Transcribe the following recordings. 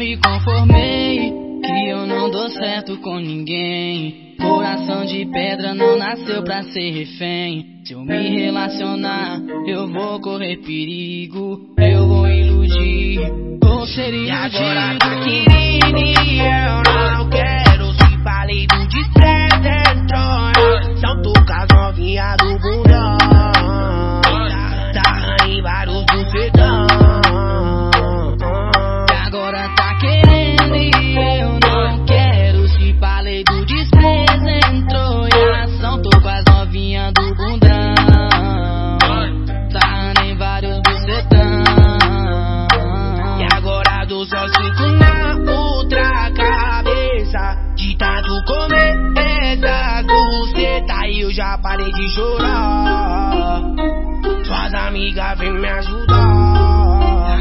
me conformei que eu não dou certo com ninguém. Coração de pedra não nasceu pra ser refém. Se eu me relacionar, eu vou correr perigo. Eu vou iludir, ou seria E agora tá eu já parei de chorar. Suas amigas vêm me ajudar.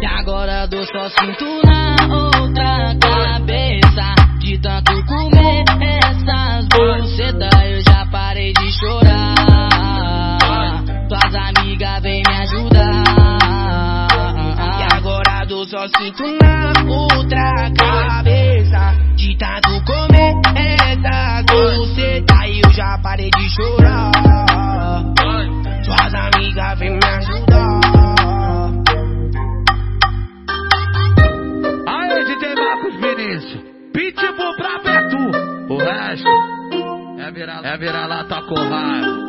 E agora dou só sinto na outra cabeça. De tanto comer essas bucetas, eu já parei de chorar. Tuas amigas vêm me ajudar. E agora do só sinto na outra cabeça. De tanto comer essa Pitbull pra Beto. O resto é virar, é virar lata com raiva.